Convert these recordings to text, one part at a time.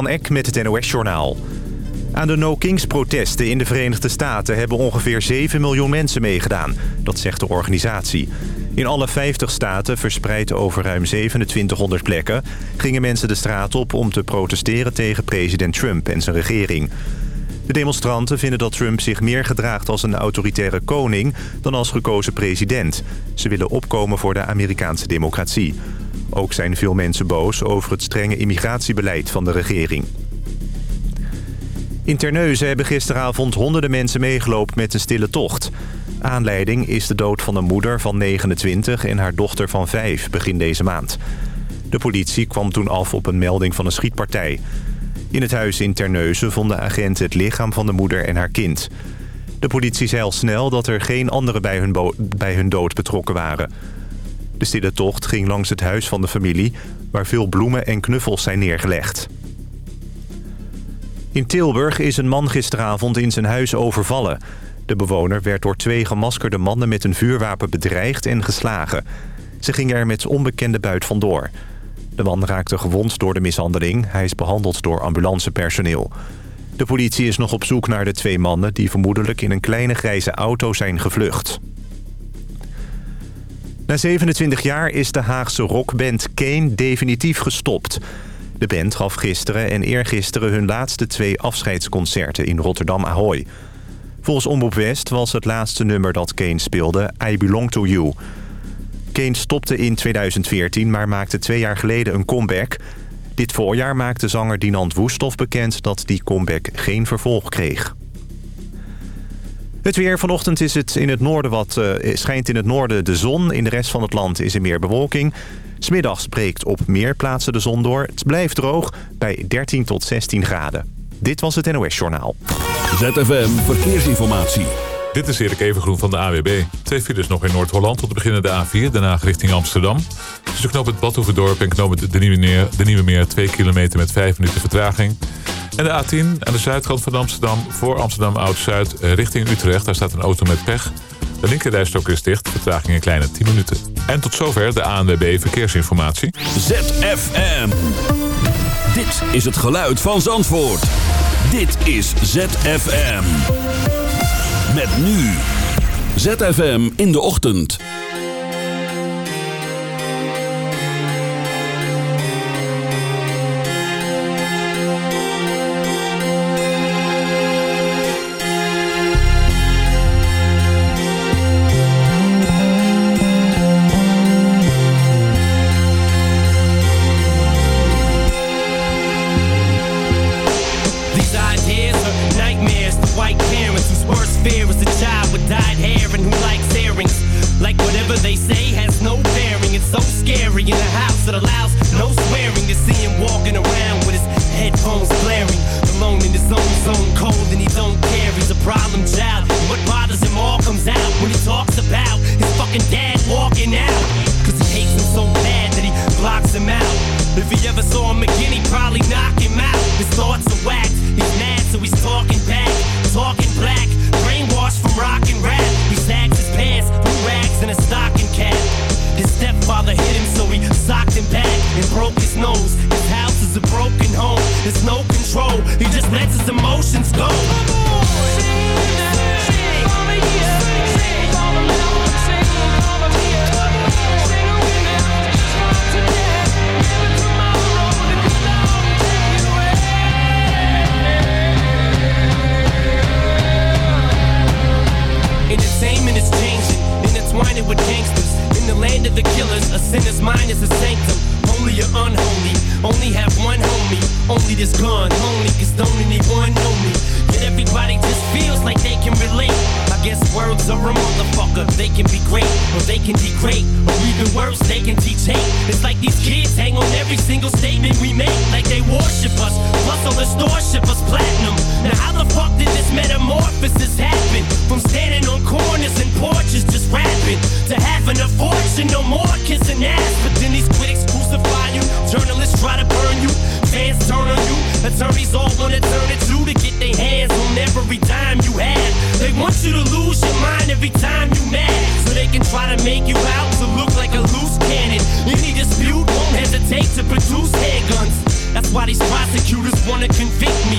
Van Eck met het NOS-journaal. Aan de No Kings-protesten in de Verenigde Staten hebben ongeveer 7 miljoen mensen meegedaan. Dat zegt de organisatie. In alle 50 staten, verspreid over ruim 2700 plekken... gingen mensen de straat op om te protesteren tegen president Trump en zijn regering. De demonstranten vinden dat Trump zich meer gedraagt als een autoritaire koning... dan als gekozen president. Ze willen opkomen voor de Amerikaanse democratie. Ook zijn veel mensen boos over het strenge immigratiebeleid van de regering. In Terneuzen hebben gisteravond honderden mensen meegelopen met een stille tocht. Aanleiding is de dood van een moeder van 29 en haar dochter van 5 begin deze maand. De politie kwam toen af op een melding van een schietpartij. In het huis in Terneuzen vonden agenten het lichaam van de moeder en haar kind. De politie zei al snel dat er geen anderen bij hun, bij hun dood betrokken waren... De tocht ging langs het huis van de familie... waar veel bloemen en knuffels zijn neergelegd. In Tilburg is een man gisteravond in zijn huis overvallen. De bewoner werd door twee gemaskerde mannen met een vuurwapen bedreigd en geslagen. Ze gingen er met onbekende buit vandoor. De man raakte gewond door de mishandeling. Hij is behandeld door ambulancepersoneel. De politie is nog op zoek naar de twee mannen... die vermoedelijk in een kleine grijze auto zijn gevlucht. Na 27 jaar is de Haagse rockband Kane definitief gestopt. De band gaf gisteren en eergisteren hun laatste twee afscheidsconcerten in Rotterdam Ahoy. Volgens Omroep West was het laatste nummer dat Kane speelde I Belong To You. Kane stopte in 2014, maar maakte twee jaar geleden een comeback. Dit voorjaar maakte zanger Dinant Woestof bekend dat die comeback geen vervolg kreeg. Het weer vanochtend is het in het noorden wat, uh, schijnt in het noorden de zon. In de rest van het land is er meer bewolking. Smiddags breekt op meer plaatsen de zon door. Het blijft droog bij 13 tot 16 graden. Dit was het NOS Journaal. ZFM Verkeersinformatie. Dit is Erik Evengroen van de AWB. Twee files nog in Noord-Holland tot beginnen de A4, daarna richting Amsterdam. Tussen het Badhoevedorp en knoop de Nieuwe, Meer, de Nieuwe Meer 2 kilometer met 5 minuten vertraging. En de A10 aan de zuidkant van Amsterdam voor Amsterdam Oud-Zuid richting Utrecht. Daar staat een auto met pech. De linkerrijstok is dicht, vertraging een kleine 10 minuten. En tot zover de ANWB Verkeersinformatie. ZFM. Dit is het geluid van Zandvoort. Dit is ZFM. Met nu. ZFM in de ochtend. he ever saw him again, he probably knock him out. His thoughts are whacked, he's mad, so he's talking back, talking black, brainwashed from rock and rap. He sags his pants, blue rags and a stocking cap. His stepfather hit him, so he socked him back and broke his nose. His house is a broken home, there's no control, he just lets his emotions go. is gone, lonely, cause don't anyone know me. Yet everybody just feels like they can relate. I guess words are a motherfucker. They can be great, or they can degrade, or even worse, they can teach hate. It's like these kids hang on every single statement we make, like they worship us. Plus, all the store ship us platinum. Now, how the fuck did this metamorphosis happen? From standing on corners and porches just rapping, to having a fortune, no more kissing ass. But then these critics crucify you, journalists try to burn you chance turn on you. Attorneys all wanna turn it to, to get their hands on every dime you have. They want you to lose your mind every time you mad, so they can try to make you out to look like a loose cannon. Any dispute won't hesitate to produce handguns. That's why these prosecutors wanna convict me.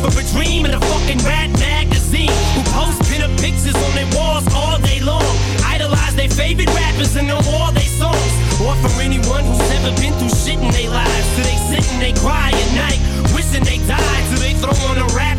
for a dream in a fucking rat magazine. Who post pinup pictures on their walls all day long. Idolize their favorite rappers and know all their songs. Or for anyone who's never been through shit in their lives. So they sit and they cry at night, wishing they died. So they throw on a rap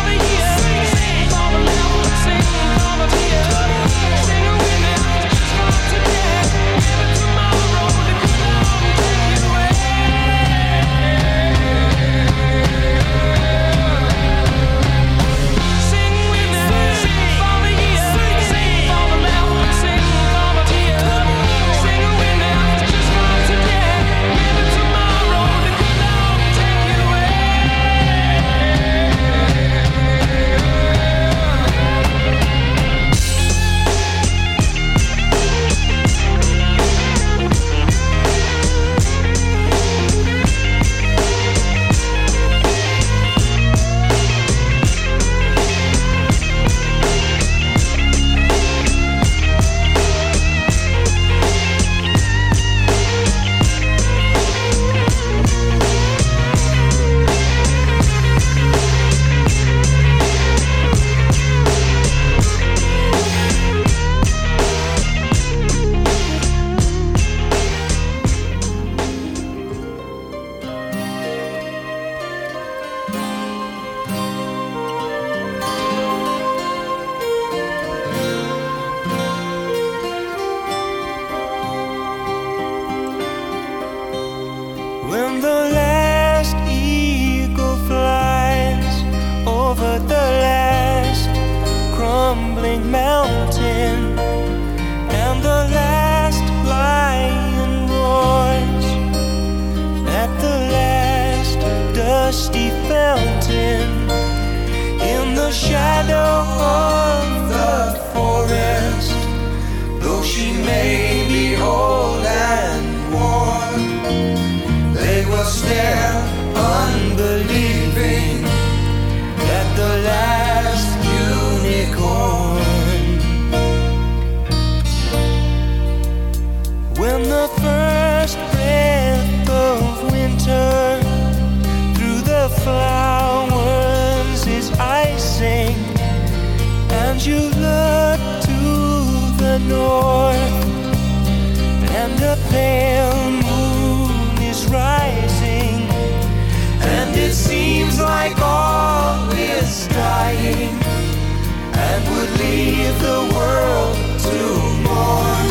is dying, and would leave the world to mourn.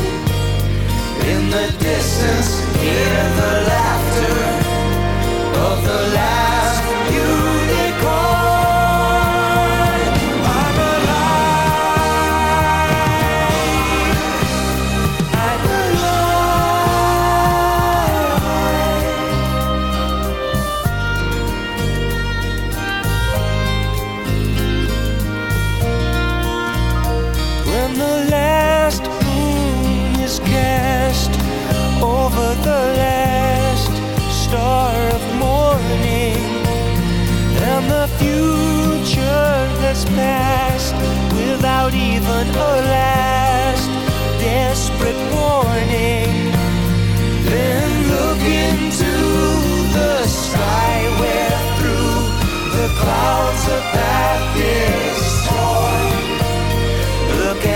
In the distance, hear the laughter of the last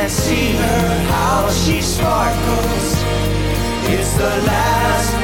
see her, how she sparkles. It's the last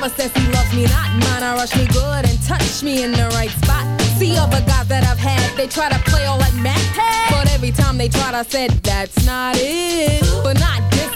loves me. Says he loves me not. Mine, I rush me good and touch me in the right spot. See other guys that I've had, they try to play all like Mac. But every time they tried, I said, that's not it. But not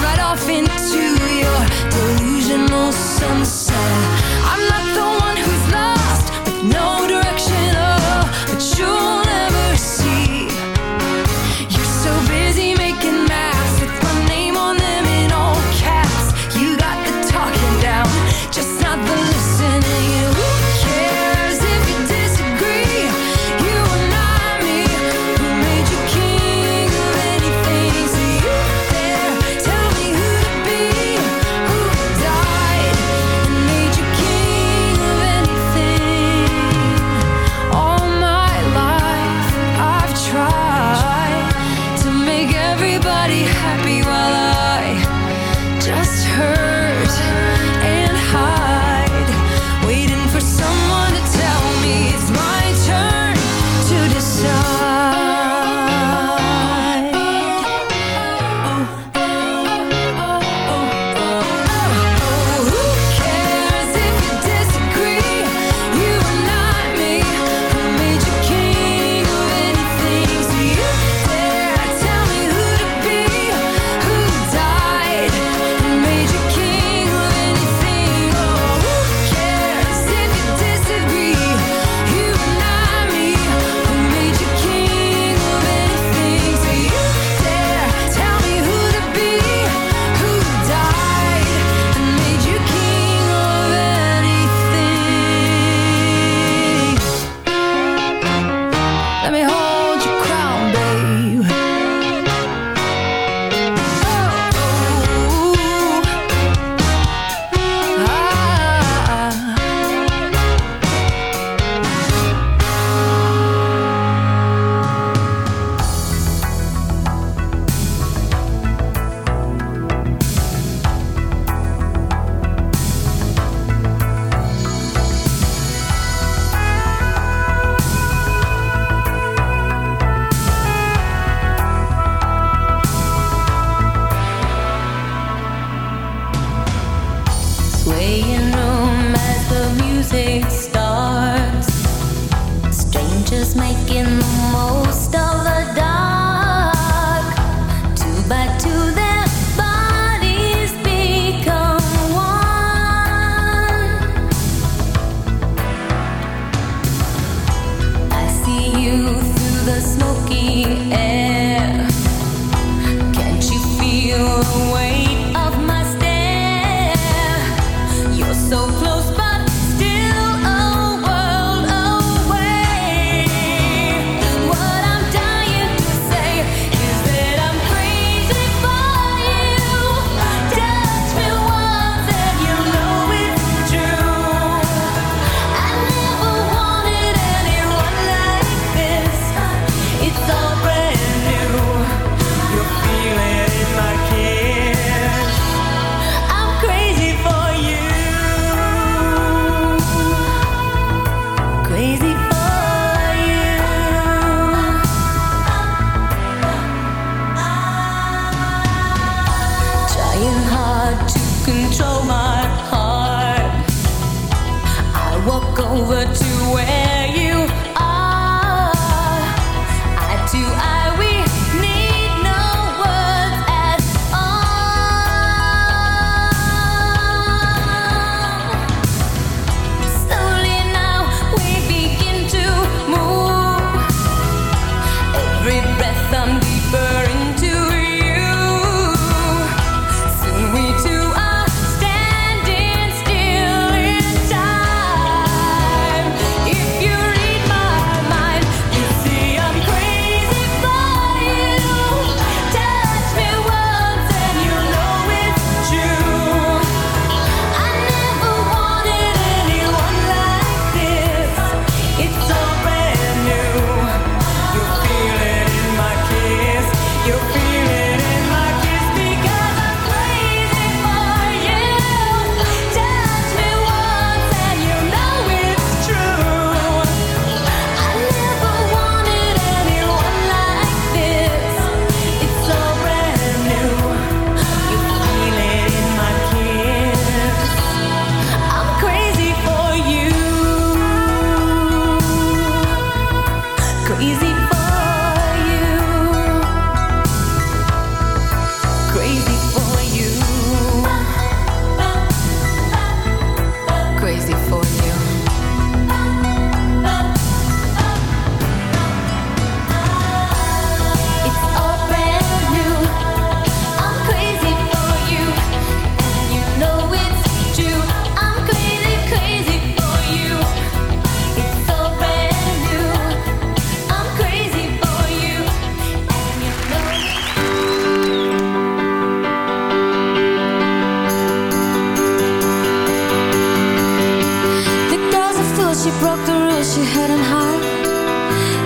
ride off into your delusional sunset.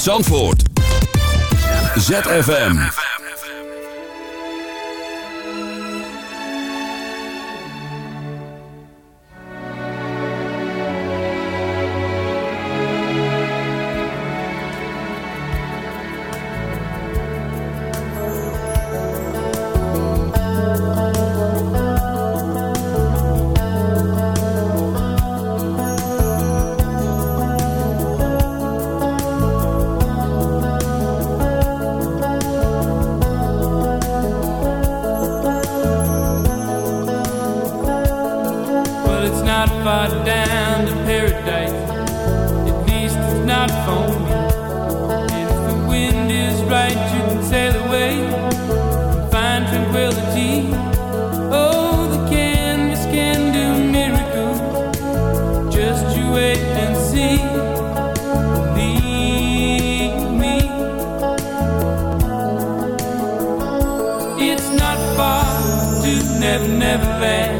uit Zandvoort. ZFM. loving.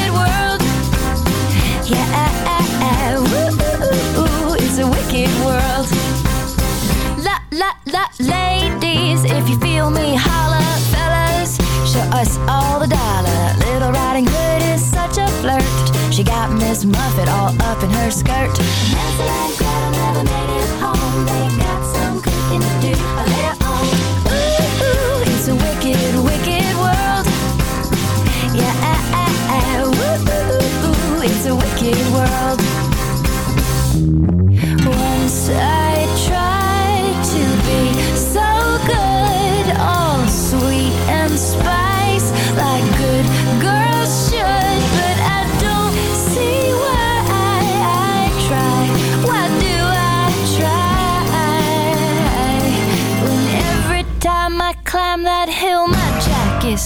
Miss Muffet all up in her skirt. Hansel and Gretel never made it home. They got some cooking to do of their own. Ooh, ooh, it's a wicked, wicked world. Yeah, ooh, ooh, ooh, it's a wicked world. Once I tried to be so good, all sweet and spice, like good girls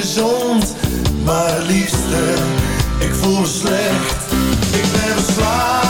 Gezond Maar liefste, ik voel me slecht. Ik ben verslaafd